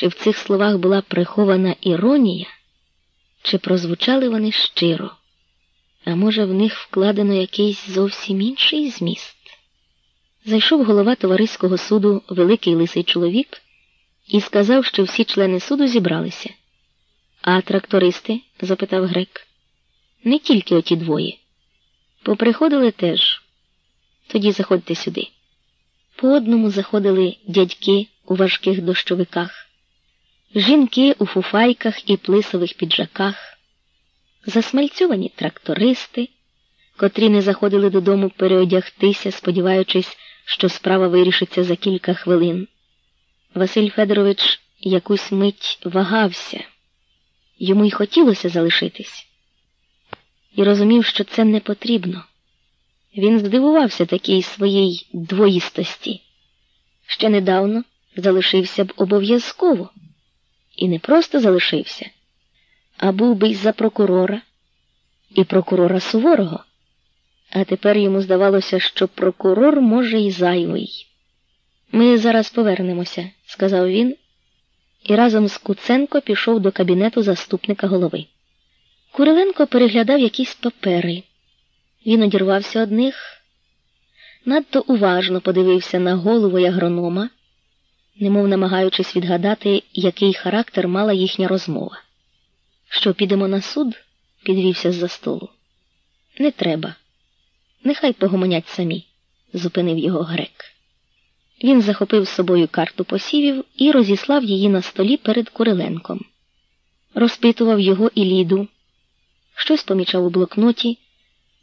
чи в цих словах була прихована іронія, чи прозвучали вони щиро, а може, в них вкладено якийсь зовсім інший зміст. Зайшов голова товариського суду великий лисий чоловік і сказав, що всі члени суду зібралися. А трактористи? запитав грек. Не тільки оті двоє. Поприходили теж. Тоді заходьте сюди. По одному заходили дядьки у важких дощовиках, жінки у фуфайках і плисових піджаках, засмальцьовані трактористи, котрі не заходили додому переодягтися, сподіваючись, що справа вирішиться за кілька хвилин. Василь Федорович якусь мить вагався, йому й хотілося залишитись, і розумів, що це не потрібно. Він здивувався такій своїй двоїстості. Ще недавно залишився б обов'язково. І не просто залишився, а був би й за прокурора і прокурора суворого. А тепер йому здавалося, що прокурор може й зайвий. Ми зараз повернемося, сказав він, і разом з Куценко пішов до кабінету заступника голови. Куриленко переглядав якісь папери. Він одірвався од них, надто уважно подивився на голову агронома, немов намагаючись відгадати, який характер мала їхня розмова. Що, підемо на суд? підвівся з-за столу. Не треба. Нехай погомонять самі, зупинив його грек. Він захопив з собою карту посівів і розіслав її на столі перед Куриленком. Розпитував його і Ліду. Щось помічав у блокноті,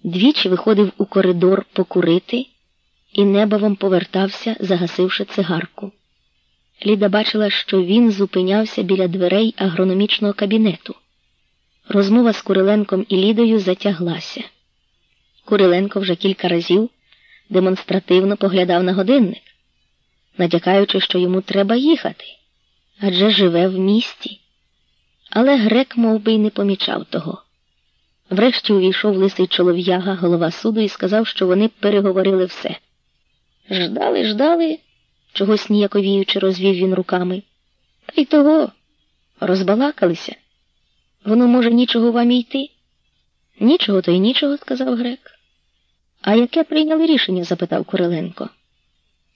двічі виходив у коридор покурити і небавом повертався, загасивши цигарку. Ліда бачила, що він зупинявся біля дверей агрономічного кабінету. Розмова з Куриленком і Лідою затяглася. Куриленко вже кілька разів демонстративно поглядав на годинник, натякаючи, що йому треба їхати, адже живе в місті. Але грек мов би, й не помічав того. Врешті увійшов лисий чолов'яга, голова суду, і сказав, що вони переговорили все. Ждали, ждали, чогось ніяковіючи, розвів він руками. Та й того розбалакалися. Воно, може, нічого вам йти? Нічого, то й нічого, сказав грек. А яке прийняли рішення? запитав Куриленко.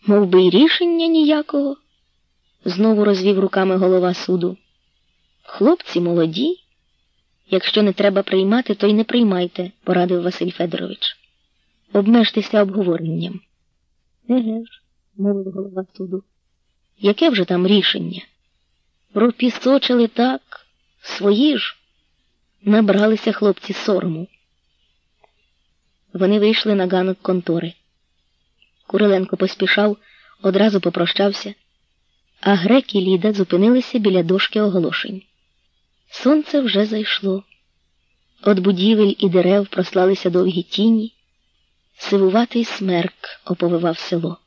Мов би й рішення ніякого, знову розвів руками голова суду. Хлопці молоді. Якщо не треба приймати, то й не приймайте, порадив Василь Федорович. Обмежтеся обговоренням. Еге ж, мовив голова суду. Яке вже там рішення? Пропісочили так, свої ж. Набралися хлопці сорому. Вони вийшли на ганок контори. Куриленко поспішав, одразу попрощався, а грек і Ліда зупинилися біля дошки оголошень. Сонце вже зайшло. От будівель і дерев прослалися довгі тіні, сивуватий смерк оповивав село.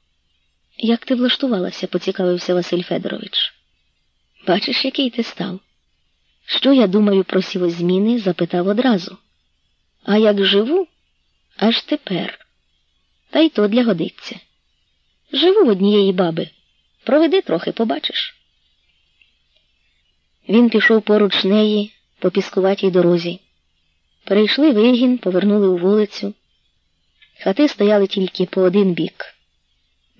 Як ти влаштувалася? поцікавився Василь Федорович. Бачиш, який ти став? Що я думаю про сівозміни? запитав одразу. А як живу? Аж тепер. Та й то для годиться. Живу однієї баби. Проведи трохи, побачиш. Він пішов поруч неї по піскуватій дорозі. Перейшли вигін, повернули у вулицю. Хати стояли тільки по один бік.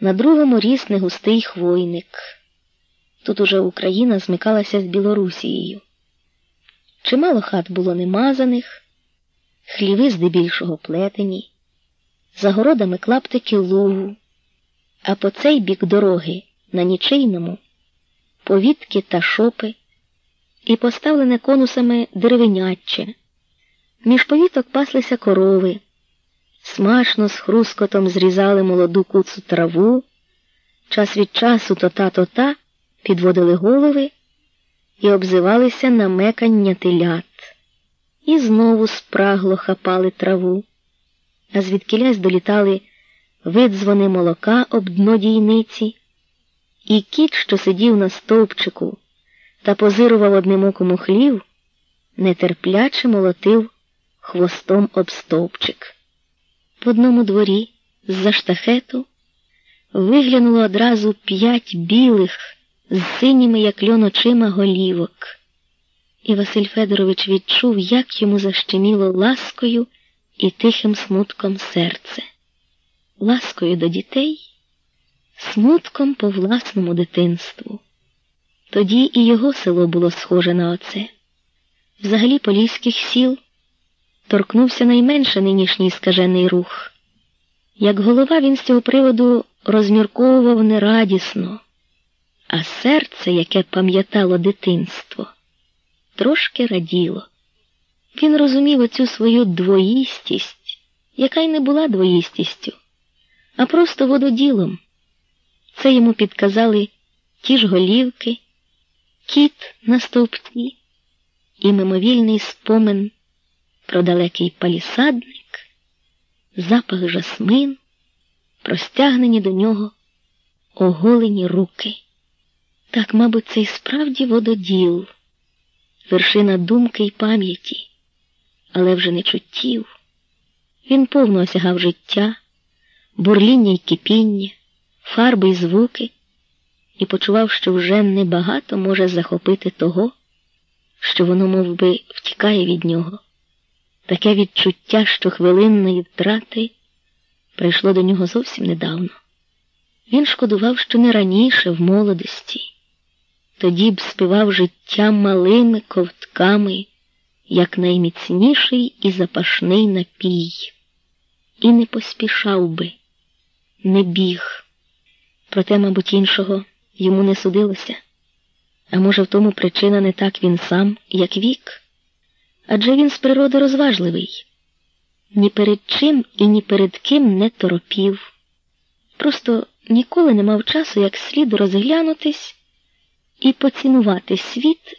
На другому ріс негустий хвойник. Тут уже Україна змикалася з Білорусією. Чимало хат було немазаних, хліви здебільшого плетені, за городами клаптики лугу, а по цей бік дороги на нічийному повітки та шопи і поставлене конусами деревеняче. Між повіток паслися корови, смачно з хрускотом зрізали молоду куцу траву, час від часу то та то та підводили голови і обзивалися на мекання телят, і знову спрагло хапали траву, а звідкілясь долітали видзвони молока об дно дійниці, і кіт, що сидів на стовпчику та позирував одним оком хлів, нетерпляче молотив хвостом об стовпчик. В одному дворі з-за штахету виглянуло одразу п'ять білих з синіми, як льон очима, голівок. І Василь Федорович відчув, як йому защеміло ласкою і тихим смутком серце, ласкою до дітей, смутком по власному дитинству. Тоді і його село було схоже на оце. Взагалі поліських сіл торкнувся найменше нинішній скажений рух. Як голова він з цього приводу розмірковував нерадісно, а серце, яке пам'ятало дитинство, трошки раділо. Він розумів оцю свою двоїстість, яка й не була двоїстістю, а просто вододілом. Це йому підказали ті ж голівки, кіт на стовпці і мимовільний спомин про далекий палісадник, запах жасмин, простягнені до нього оголені руки. Так, мабуть, це й справді вододіл, вершина думки й пам'яті, але вже не чуттів. Він повно осягав життя, бурління й кипіння, фарби й звуки, і почував, що вже небагато може захопити того, що воно мов би, втікає від нього. Таке відчуття щохвилинної втрати прийшло до нього зовсім недавно. Він шкодував, що не раніше, в молодості, тоді б співав життя малими ковтками, як найміцніший і запашний напій, і не поспішав би, не біг. Проте, мабуть, іншого йому не судилося. А може, в тому причина не так він сам, як вік адже він з природи розважливий, ні перед чим і ні перед ким не торопів. Просто ніколи не мав часу як слід розглянутись і поцінувати світ